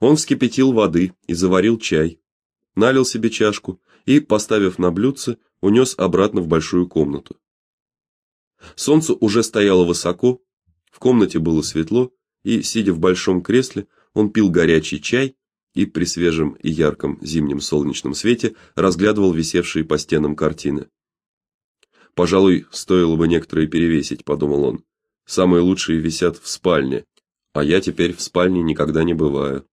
Он вскипятил воды и заварил чай, налил себе чашку и, поставив на блюдце, унес обратно в большую комнату. Солнце уже стояло высоко, в комнате было светло, и сидя в большом кресле, он пил горячий чай и при свежем и ярком зимнем солнечном свете разглядывал висевшие по стенам картины. Пожалуй, стоило бы некоторые перевесить, подумал он. Самые лучшие висят в спальне, а я теперь в спальне никогда не бываю.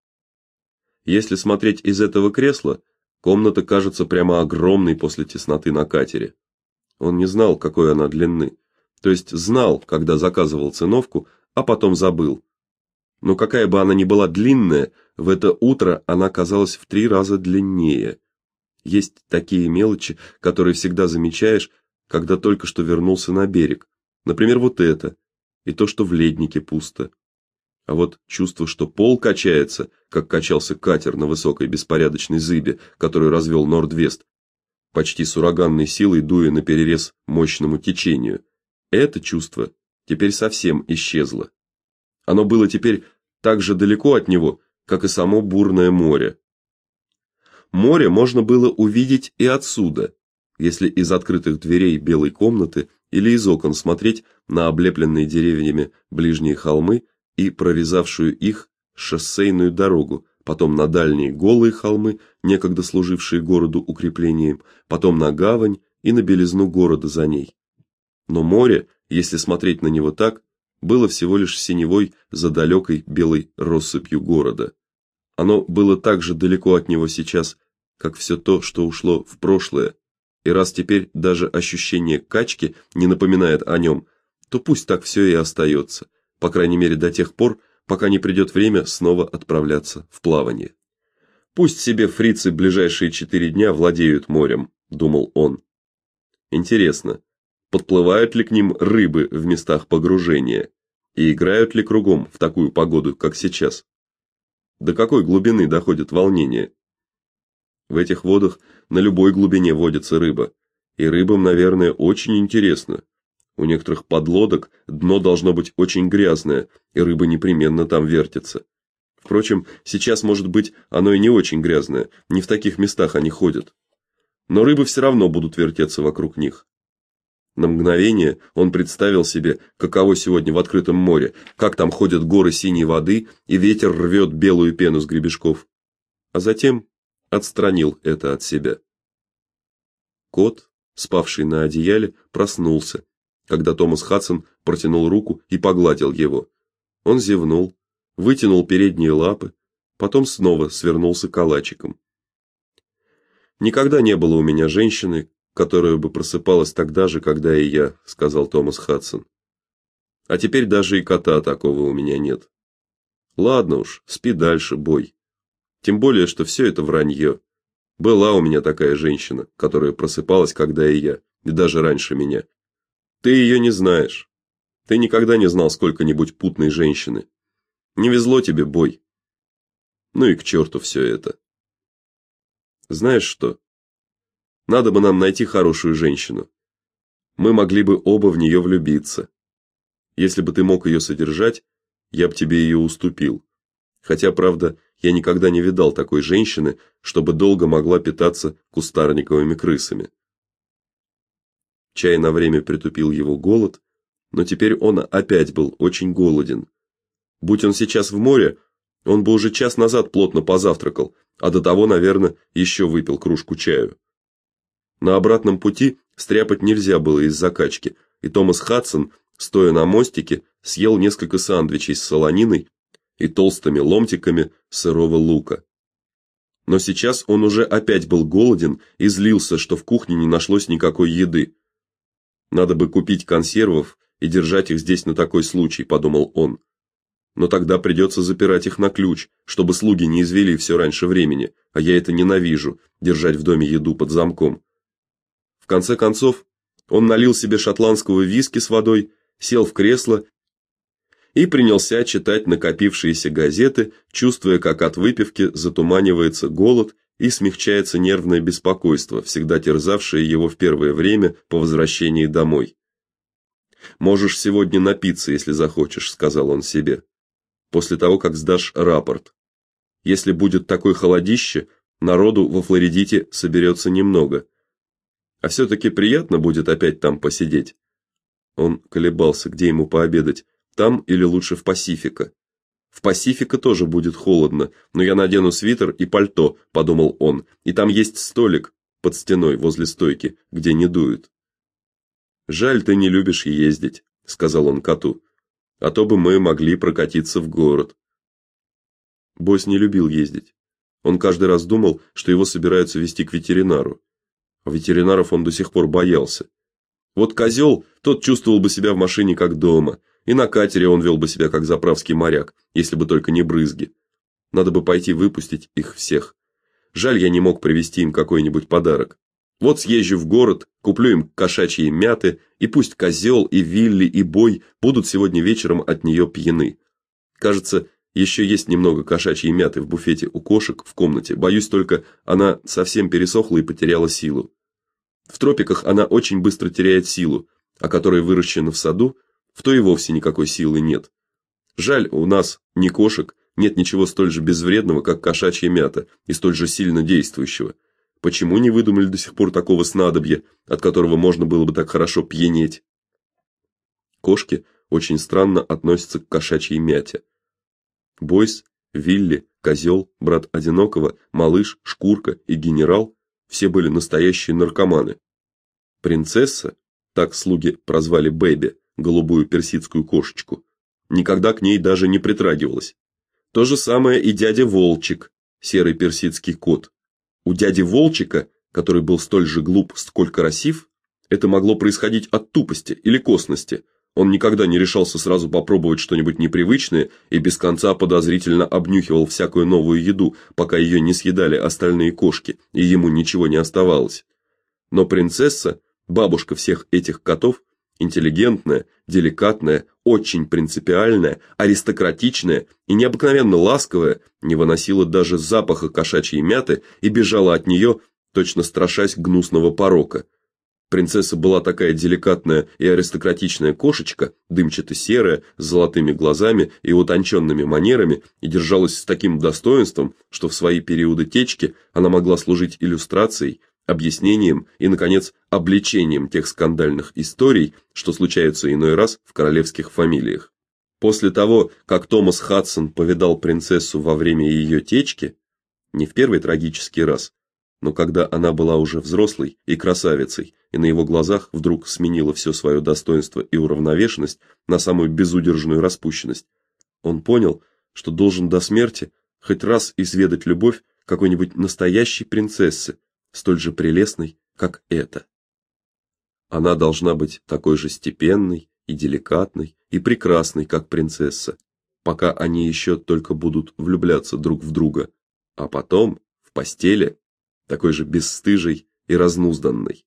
Если смотреть из этого кресла, комната кажется прямо огромной после тесноты на катере. Он не знал, какой она длины, то есть знал, когда заказывал циновку, а потом забыл. Но какая бы она ни была длинная, в это утро она казалась в три раза длиннее. Есть такие мелочи, которые всегда замечаешь, когда только что вернулся на берег. Например, вот это и то, что в леднике пусто. А вот чувство, что пол качается, как качался катер на высокой беспорядочной зыбе, которую развел Норд-Вест, почти с ураганной силой дуя на перерез мощному течению. Это чувство теперь совсем исчезло. Оно было теперь так же далеко от него, как и само бурное море. Море можно было увидеть и отсюда, если из открытых дверей белой комнаты или из окон смотреть на облепленные деревьями ближние холмы и прорезавшую их шоссейную дорогу, потом на дальние голые холмы, некогда служившие городу укреплением, потом на гавань и на белизну города за ней. Но море, если смотреть на него так, было всего лишь синевой за далекой белой россыпью города. Оно было так же далеко от него сейчас, как все то, что ушло в прошлое. И раз теперь даже ощущение качки не напоминает о нем, то пусть так все и остается, по крайней мере до тех пор, пока не придет время снова отправляться в плавание. Пусть себе фрицы ближайшие четыре дня владеют морем, думал он. Интересно, подплывают ли к ним рыбы в местах погружения и играют ли кругом в такую погоду, как сейчас. До какой глубины доходит волнение? В этих водах на любой глубине водится рыба, и рыбам, наверное, очень интересно. У некоторых подлодок дно должно быть очень грязное, и рыба непременно там вертится. Впрочем, сейчас, может быть, оно и не очень грязное, не в таких местах они ходят. Но рыбы все равно будут вертеться вокруг них. На мгновение он представил себе, каково сегодня в открытом море, как там ходят горы синей воды и ветер рвет белую пену с гребешков. А затем отстранил это от себя. Кот, спавший на одеяле, проснулся, когда Томас Хадсон протянул руку и погладил его. Он зевнул, вытянул передние лапы, потом снова свернулся калачиком. Никогда не было у меня женщины, которая бы просыпалась тогда же, когда и я, сказал Томас Хадсон. А теперь даже и кота такого у меня нет. Ладно уж, спи дальше, бой. Тем более, что все это вранье. Была у меня такая женщина, которая просыпалась, когда и я, и даже раньше меня. Ты ее не знаешь. Ты никогда не знал сколько-нибудь путной женщины. Не везло тебе, бой. Ну и к черту все это. Знаешь что? Надо бы нам найти хорошую женщину. Мы могли бы оба в нее влюбиться. Если бы ты мог ее содержать, я бы тебе ее уступил. Хотя, правда, я никогда не видал такой женщины, чтобы долго могла питаться кустарниковыми крысами. Чай на время притупил его голод, но теперь он опять был очень голоден. Будь он сейчас в море, он бы уже час назад плотно позавтракал, а до того, наверное, еще выпил кружку чаю. На обратном пути стряпать нельзя было из закачки, и Томас Хадсон, стоя на мостике, съел несколько сандвичей с солониной и толстыми ломтиками сырого лука. Но сейчас он уже опять был голоден и злился, что в кухне не нашлось никакой еды. Надо бы купить консервов и держать их здесь на такой случай, подумал он. Но тогда придется запирать их на ключ, чтобы слуги не извели все раньше времени, а я это ненавижу держать в доме еду под замком. В конце концов, он налил себе шотландского виски с водой, сел в кресло и принялся читать накопившиеся газеты, чувствуя, как от выпивки затуманивается голод и смягчается нервное беспокойство, всегда терзавшее его в первое время по возвращении домой. Можешь сегодня напиться, если захочешь, сказал он себе. После того, как сдашь рапорт. Если будет такое холодище, народу во Флоридите соберется немного. А все таки приятно будет опять там посидеть. Он колебался, где ему пообедать, там или лучше в Пасифика. В Пасифика тоже будет холодно, но я надену свитер и пальто, подумал он. И там есть столик под стеной возле стойки, где не дует. Жаль, ты не любишь ездить, сказал он коту. А то бы мы могли прокатиться в город. Босс не любил ездить. Он каждый раз думал, что его собираются везти к ветеринару. Ветеринаров он до сих пор боялся. Вот козел, тот чувствовал бы себя в машине как дома, и на катере он вел бы себя как заправский моряк, если бы только не брызги. Надо бы пойти выпустить их всех. Жаль, я не мог привезти им какой-нибудь подарок. Вот съезжу в город, куплю им кошачьи мяты, и пусть козел и Вилли и Бой будут сегодня вечером от нее пьяны. Кажется, еще есть немного кошачьей мяты в буфете у кошек в комнате. Боюсь только, она совсем пересохла и потеряла силу. В тропиках она очень быстро теряет силу, а которая выращена в саду, в той и вовсе никакой силы нет. Жаль, у нас ни кошек, нет ничего столь же безвредного, как кошачья мята, и столь же сильно действующего. Почему не выдумали до сих пор такого снадобья, от которого можно было бы так хорошо пьянеть? Кошки очень странно относятся к кошачьей мяте. Бойс, Вилли, Козел, брат одинокого, малыш, шкурка и генерал все были настоящие наркоманы. Принцесса, так слуги прозвали Бэби, голубую персидскую кошечку, никогда к ней даже не притрагивалась. То же самое и дядя Волчик, серый персидский кот. У дяди Волчика, который был столь же глуп, сколько красив, это могло происходить от тупости или косности. Он никогда не решался сразу попробовать что-нибудь непривычное и без конца подозрительно обнюхивал всякую новую еду, пока ее не съедали остальные кошки, и ему ничего не оставалось. Но принцесса, бабушка всех этих котов, интеллигентная, деликатная, очень принципиальная, аристократичная и необыкновенно ласковая, не выносила даже запаха кошачьей мяты и бежала от нее, точно страшась гнусного порока. Принцесса была такая деликатная и аристократичная кошечка, дымчато-серая, с золотыми глазами и утонченными манерами, и держалась с таким достоинством, что в свои периоды течки она могла служить иллюстрацией, объяснением и наконец обличением тех скандальных историй, что случаются иной раз в королевских фамилиях. После того, как Томас Хадсон повидал принцессу во время ее течки, не в первый трагический раз, но когда она была уже взрослой и красавицей, и на его глазах вдруг сменила все свое достоинство и уравновешенность на самую безудержную распущенность. Он понял, что должен до смерти хоть раз изведать любовь какой-нибудь настоящей принцессы, столь же прелестной, как эта. Она должна быть такой же степенной и деликатной и прекрасной, как принцесса, пока они еще только будут влюбляться друг в друга, а потом в постели такой же бесстыжей и разнузданной.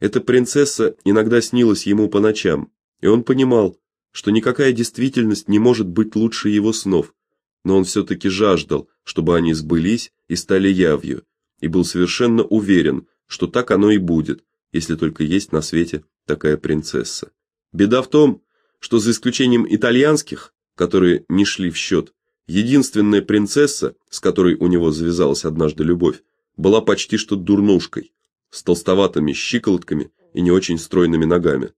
Эта принцесса иногда снилась ему по ночам, и он понимал, что никакая действительность не может быть лучше его снов, но он все таки жаждал, чтобы они сбылись и стали явью, и был совершенно уверен, что так оно и будет, если только есть на свете такая принцесса. Беда в том, что за исключением итальянских, которые не шли в счет, единственная принцесса, с которой у него завязалась однажды любовь, была почти что дурнушкой, с толстоватыми щиколотками и не очень стройными ногами.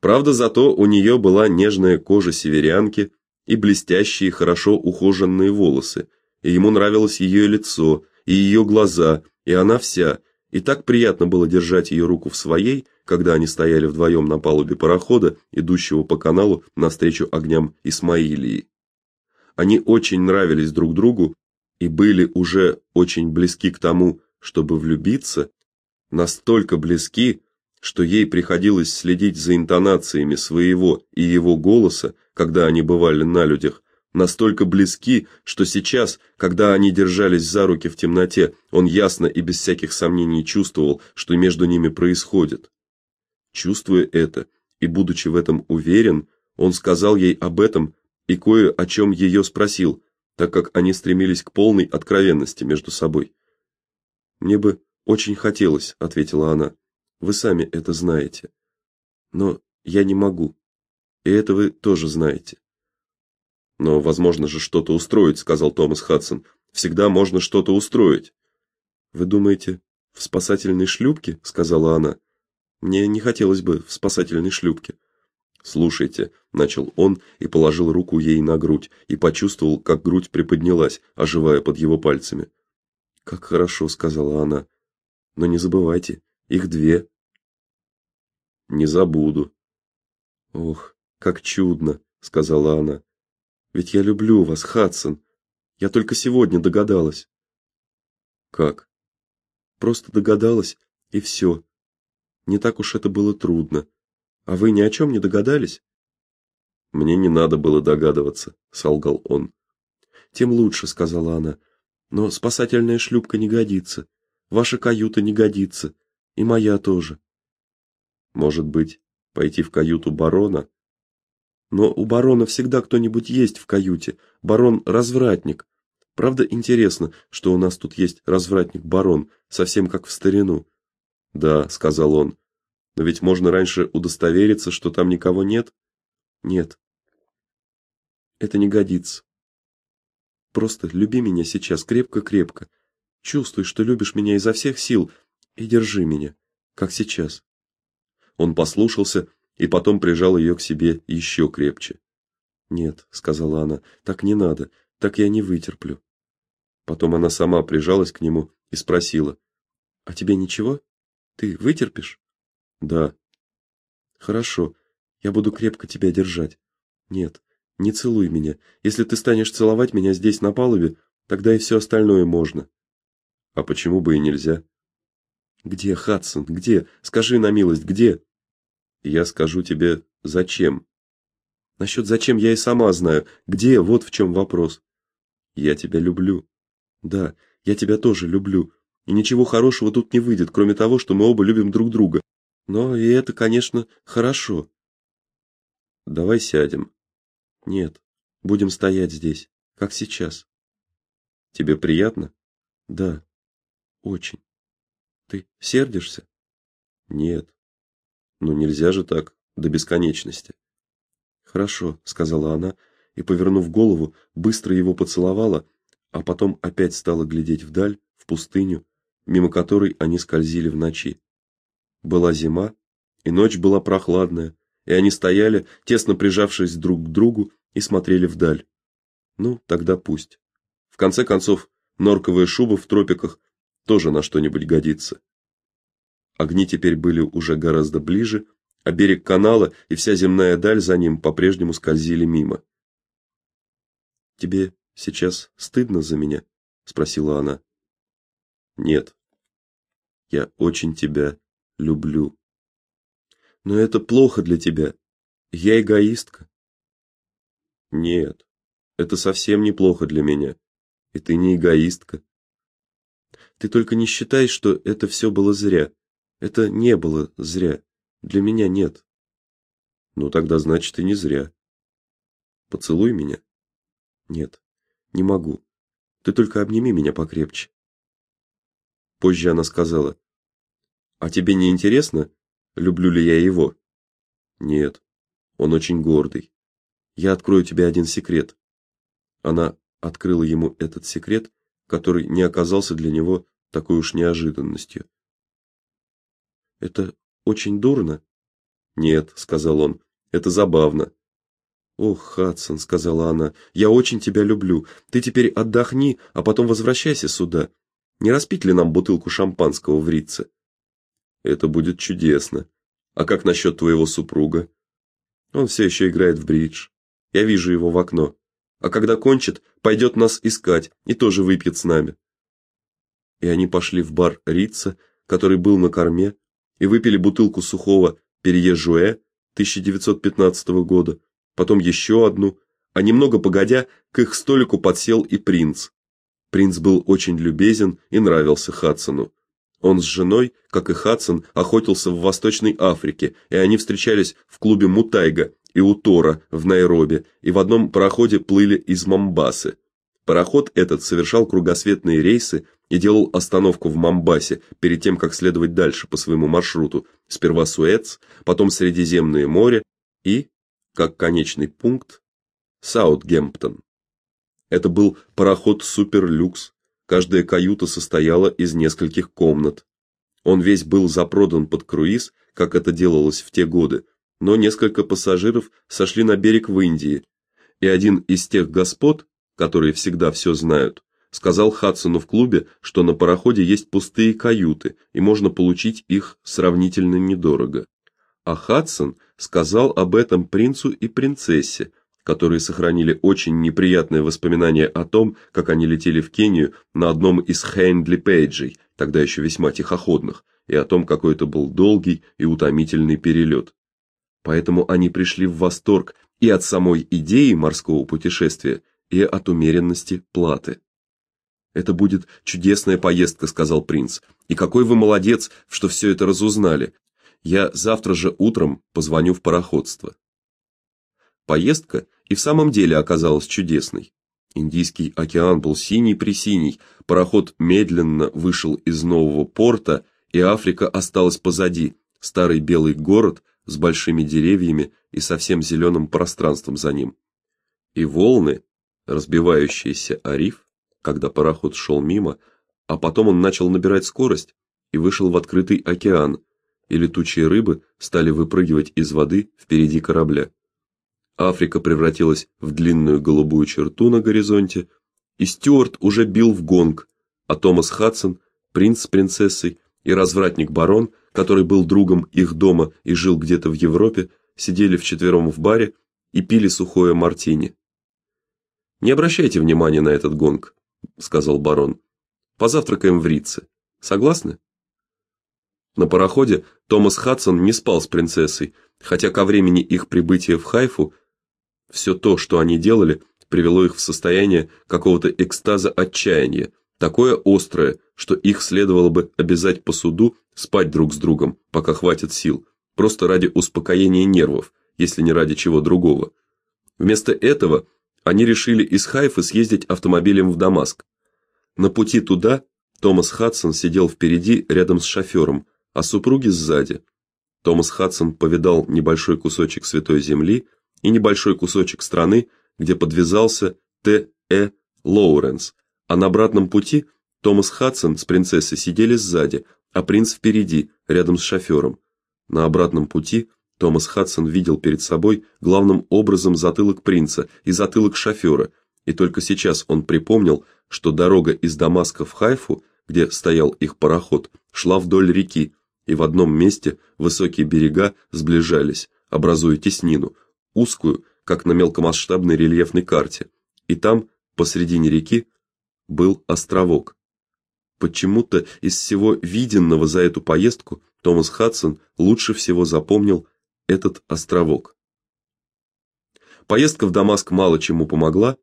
Правда, зато у нее была нежная кожа северянки и блестящие, хорошо ухоженные волосы, и ему нравилось ее лицо, и ее глаза, и она вся, и так приятно было держать ее руку в своей, когда они стояли вдвоем на палубе парохода, идущего по каналу навстречу огням Исмаилии. Они очень нравились друг другу и были уже очень близки к тому, чтобы влюбиться, настолько близки, что ей приходилось следить за интонациями своего и его голоса, когда они бывали на людях, настолько близки, что сейчас, когда они держались за руки в темноте, он ясно и без всяких сомнений чувствовал, что между ними происходит. Чувствуя это и будучи в этом уверен, он сказал ей об этом и кое о чем ее спросил, так как они стремились к полной откровенности между собой. Мне бы очень хотелось, ответила она. Вы сами это знаете. Но я не могу. И это вы тоже знаете. Но возможно же что-то устроить, сказал Томас Хадсон. Всегда можно что-то устроить. Вы думаете, в спасательной шлюпке, сказала она. Мне не хотелось бы в спасательной шлюпке. Слушайте, начал он и положил руку ей на грудь и почувствовал, как грудь приподнялась, оживая под его пальцами. Как хорошо, сказала она. Но не забывайте, их две. Не забуду. Ох, как чудно, сказала она. Ведь я люблю вас, Хадсон. Я только сегодня догадалась. Как? Просто догадалась и все. Не так уж это было трудно. А вы ни о чем не догадались? Мне не надо было догадываться, солгал он. Тем лучше, сказала она. Но спасательная шлюпка не годится. Ваша каюта не годится, и моя тоже. Может быть, пойти в каюту барона? Но у барона всегда кто-нибудь есть в каюте. Барон развратник. Правда, интересно, что у нас тут есть развратник-барон, совсем как в старину. Да, сказал он. Но ведь можно раньше удостовериться, что там никого нет? Нет. Это не годится. Просто люби меня сейчас крепко-крепко. Чувствуй, что любишь меня изо всех сил и держи меня, как сейчас. Он послушался и потом прижал ее к себе еще крепче. "Нет", сказала она. "Так не надо. Так я не вытерплю". Потом она сама прижалась к нему и спросила: "А тебе ничего? Ты вытерпишь?" "Да". "Хорошо. Я буду крепко тебя держать. Нет, не целуй меня. Если ты станешь целовать меня здесь на палубе, тогда и все остальное можно. А почему бы и нельзя? Где Хадсон? Где? Скажи на милость, где? Я скажу тебе, зачем. Насчет зачем я и сама знаю. Где? Вот в чем вопрос. Я тебя люблю. Да, я тебя тоже люблю. И ничего хорошего тут не выйдет, кроме того, что мы оба любим друг друга. Но и это, конечно, хорошо. Давай сядем. Нет, будем стоять здесь, как сейчас. Тебе приятно? Да. Очень. Ты сердишься? Нет. Ну нельзя же так до бесконечности. Хорошо, сказала она и, повернув голову, быстро его поцеловала, а потом опять стала глядеть вдаль, в пустыню, мимо которой они скользили в ночи. Была зима, и ночь была прохладная, и они стояли, тесно прижавшись друг к другу, и смотрели вдаль. Ну, тогда пусть. В конце концов, норковая шуба в тропиках тоже на что-нибудь годится. Огни теперь были уже гораздо ближе, а берег канала и вся земная даль за ним по-прежнему скользили мимо. Тебе сейчас стыдно за меня, спросила она. Нет. Я очень тебя люблю. Но это плохо для тебя. Я эгоистка. Нет. Это совсем неплохо для меня. И ты не эгоистка. Ты только не считай, что это все было зря. Это не было зря. Для меня нет. Ну тогда значит и не зря. Поцелуй меня. Нет. Не могу. Ты только обними меня покрепче. Позже она сказала: "А тебе не интересно, люблю ли я его. Нет. Он очень гордый. Я открою тебе один секрет. Она открыла ему этот секрет, который не оказался для него такой уж неожиданностью. Это очень дурно? Нет, сказал он. Это забавно. Ох, Хадсон, сказала она. Я очень тебя люблю. Ты теперь отдохни, а потом возвращайся сюда. Не распить ли нам бутылку шампанского в Ритце? Это будет чудесно. А как насчет твоего супруга? Он все еще играет в бридж. Я вижу его в окно. А когда кончит, пойдет нас искать и тоже выпьет с нами. И они пошли в бар Рица, который был на корме, и выпили бутылку сухого Перье-Жуэ 1915 года, потом еще одну, а немного погодя, к их столику подсел и принц. Принц был очень любезен и нравился Хадсону. Он с женой, как и Хадсон, охотился в Восточной Африке, и они встречались в клубе Мутайга и у Тора в Найроби, и в одном пароходе плыли из Момбасы. Пароход этот совершал кругосветные рейсы и делал остановку в Момбасе перед тем, как следовать дальше по своему маршруту. Сперва Суэц, потом Средиземное море и, как конечный пункт, Саутгемптон. Это был пароход Суперлюкс. Каждая каюта состояла из нескольких комнат. Он весь был запродан под круиз, как это делалось в те годы, но несколько пассажиров сошли на берег в Индии, и один из тех господ, которые всегда все знают, сказал Хадсону в клубе, что на пароходе есть пустые каюты, и можно получить их сравнительно недорого. А Хадсон сказал об этом принцу и принцессе, которые сохранили очень неприятные воспоминания о том, как они летели в Кению на одном из Хейндли Пейджей, тогда еще весьма тихоходных, и о том, какой это был долгий и утомительный перелет. Поэтому они пришли в восторг и от самой идеи морского путешествия, и от умеренности платы. Это будет чудесная поездка, сказал принц. И какой вы молодец, что все это разузнали. Я завтра же утром позвоню в пароходство. Поездка и в самом деле оказалась чудесной. Индийский океан был синий-пресиний, пароход медленно вышел из нового порта, и Африка осталась позади. Старый белый город с большими деревьями и совсем зеленым пространством за ним. И волны, разбивающиеся о риф, когда пароход шел мимо, а потом он начал набирать скорость и вышел в открытый океан, и летучие рыбы стали выпрыгивать из воды впереди корабля. Африка превратилась в длинную голубую черту на горизонте, и Стюарт уже бил в гонг, а Томас Хадсон, принц с принцессой и развратник-барон, который был другом их дома и жил где-то в Европе, сидели вчетвером в баре и пили сухое мартини. Не обращайте внимания на этот гонг, сказал барон. Позавтракаем в Рице. Согласны? На пароходе Томас Хадсон не спал с принцессой, хотя ко времени их прибытия в Хайфу все то, что они делали, привело их в состояние какого-то экстаза отчаяния, такое острое, что их следовало бы обязать по суду спать друг с другом, пока хватит сил, просто ради успокоения нервов, если не ради чего другого. Вместо этого они решили из Хайфы съездить автомобилем в Дамаск. На пути туда Томас Хадсон сидел впереди рядом с шофером, а супруги сзади. Томас Хадсон повидал небольшой кусочек святой земли и небольшой кусочек страны, где подвязался Т. Э. Лоуренс, а на обратном пути Томас Хадсон с принцессой сидели сзади, а принц впереди, рядом с шофером. На обратном пути Томас Хадсон видел перед собой главным образом затылок принца и затылок шофера, и только сейчас он припомнил, что дорога из Дамаска в Хайфу, где стоял их пароход, шла вдоль реки, и в одном месте высокие берега сближались, образуя теснину, узкую, как на мелкомасштабной рельефной карте. И там, посредине реки, был островок. Почему-то из всего виденного за эту поездку Томас Хадсон лучше всего запомнил этот островок. Поездка в Дамаск мало чему помогла,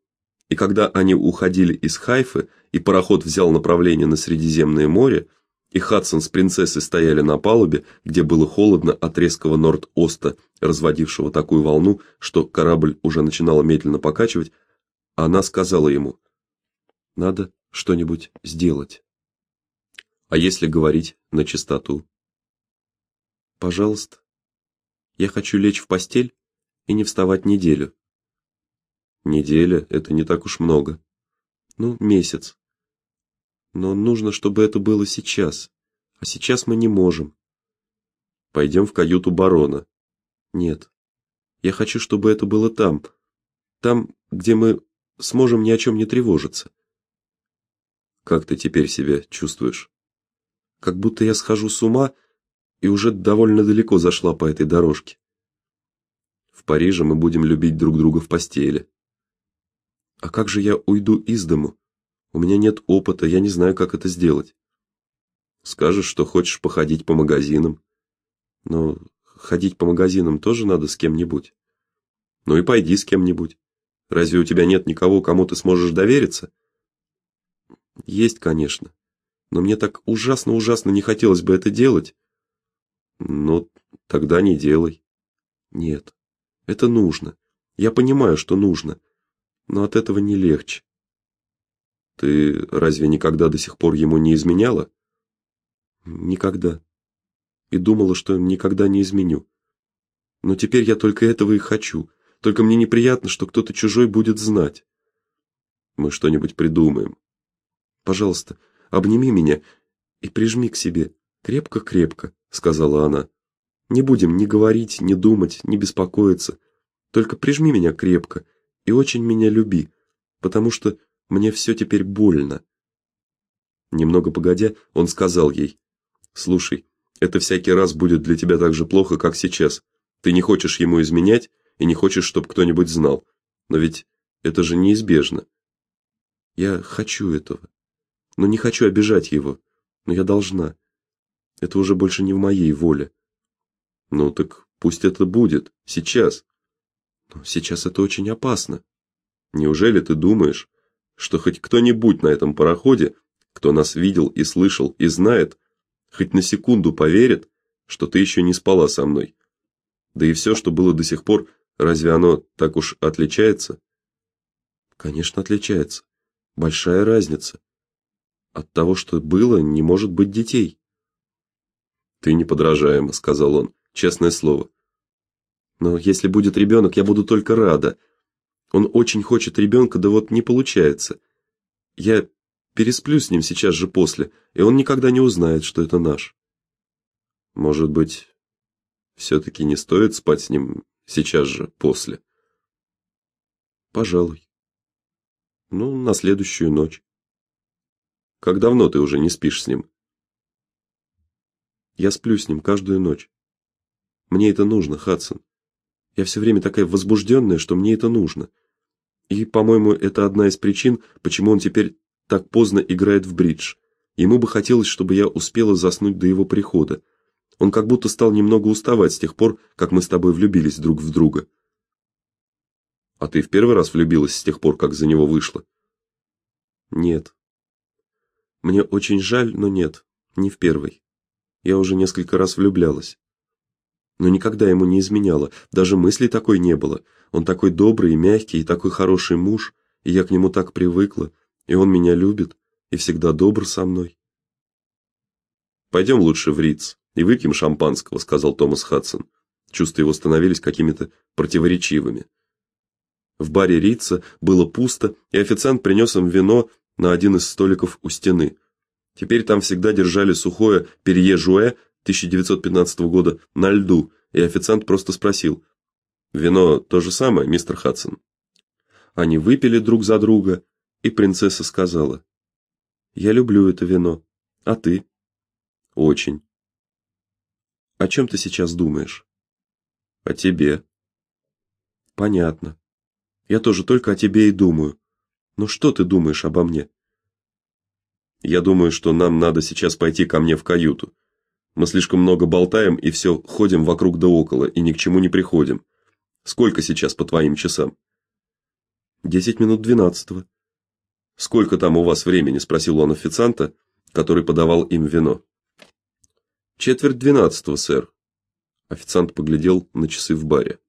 и когда они уходили из Хайфы, и пароход взял направление на Средиземное море, и Хадсон с принцессой стояли на палубе, где было холодно от резкого норд-оста, разводившего такую волну, что корабль уже начинал медленно покачивать, она сказала ему: "Надо что-нибудь сделать". А если говорить на чистоту? Пожалуйста. Я хочу лечь в постель и не вставать неделю. Неделя это не так уж много. Ну, месяц. Но нужно, чтобы это было сейчас. А сейчас мы не можем. Пойдем в каюту барона. Нет. Я хочу, чтобы это было там. Там, где мы сможем ни о чем не тревожиться. Как ты теперь себя чувствуешь? Как будто я схожу с ума и уже довольно далеко зашла по этой дорожке. В Париже мы будем любить друг друга в постели. А как же я уйду из дому? У меня нет опыта, я не знаю, как это сделать. Скажешь, что хочешь походить по магазинам. Но ходить по магазинам тоже надо с кем-нибудь. Ну и пойди с кем-нибудь. Разве у тебя нет никого, кому ты сможешь довериться? Есть, конечно. Но мне так ужасно-ужасно не хотелось бы это делать. Ну, тогда не делай. Нет. Это нужно. Я понимаю, что нужно, но от этого не легче. Ты разве никогда до сих пор ему не изменяла? Никогда. И думала, что никогда не изменю. Но теперь я только этого и хочу. Только мне неприятно, что кто-то чужой будет знать. Мы что-нибудь придумаем. Пожалуйста, обними меня и прижми к себе, крепко-крепко, сказала она. Не будем ни говорить, ни думать, ни беспокоиться. Только прижми меня крепко и очень меня люби, потому что мне все теперь больно. Немного погодя, он сказал ей: "Слушай, это всякий раз будет для тебя так же плохо, как сейчас. Ты не хочешь ему изменять и не хочешь, чтобы кто-нибудь знал. Но ведь это же неизбежно. Я хочу этого. Но не хочу обижать его. Но я должна. Это уже больше не в моей воле. Ну так пусть это будет сейчас. Но сейчас это очень опасно. Неужели ты думаешь, что хоть кто-нибудь на этом пароходе, кто нас видел и слышал и знает, хоть на секунду поверит, что ты еще не спала со мной? Да и все, что было до сих пор, разве оно так уж отличается? Конечно, отличается. Большая разница. От того, что было, не может быть детей. Ты неподражаема, сказал он, честное слово. Но если будет ребенок, я буду только рада. Он очень хочет ребенка, да вот не получается. Я пересплю с ним сейчас же после, и он никогда не узнает, что это наш. Может быть, все таки не стоит спать с ним сейчас же после. Пожалуй. Ну, на следующую ночь. Как давно ты уже не спишь с ним? Я сплю с ним каждую ночь. Мне это нужно, Хадсон. Я все время такая возбужденная, что мне это нужно. И, по-моему, это одна из причин, почему он теперь так поздно играет в бридж. Ему бы хотелось, чтобы я успела заснуть до его прихода. Он как будто стал немного уставать с тех пор, как мы с тобой влюбились друг в друга. А ты в первый раз влюбилась с тех пор, как за него вышла? Нет. Мне очень жаль, но нет, не в первый. Я уже несколько раз влюблялась. Но никогда ему не изменяла, даже мысли такой не было. Он такой добрый и мягкий, и такой хороший муж, и я к нему так привыкла, и он меня любит и всегда добр со мной. «Пойдем лучше в Риц и выпьем шампанского, сказал Томас Хадсон. Чувства его становились какими-то противоречивыми. В баре Рица было пусто, и официант принес им вино на один из столиков у стены. Теперь там всегда держали сухое перье жуэ 1915 года на льду, и официант просто спросил: "Вино то же самое, мистер Хадсон?" Они выпили друг за друга, и принцесса сказала: "Я люблю это вино. А ты?" "Очень. О чем ты сейчас думаешь? О тебе. Понятно. Я тоже только о тебе и думаю. Но что ты думаешь обо мне? Я думаю, что нам надо сейчас пойти ко мне в каюту. Мы слишком много болтаем и все ходим вокруг да около и ни к чему не приходим. Сколько сейчас по твоим часам? Десять минут двенадцатого. Сколько там у вас времени, спросил он официанта, который подавал им вино. Четверть двенадцатого, сэр. Официант поглядел на часы в баре.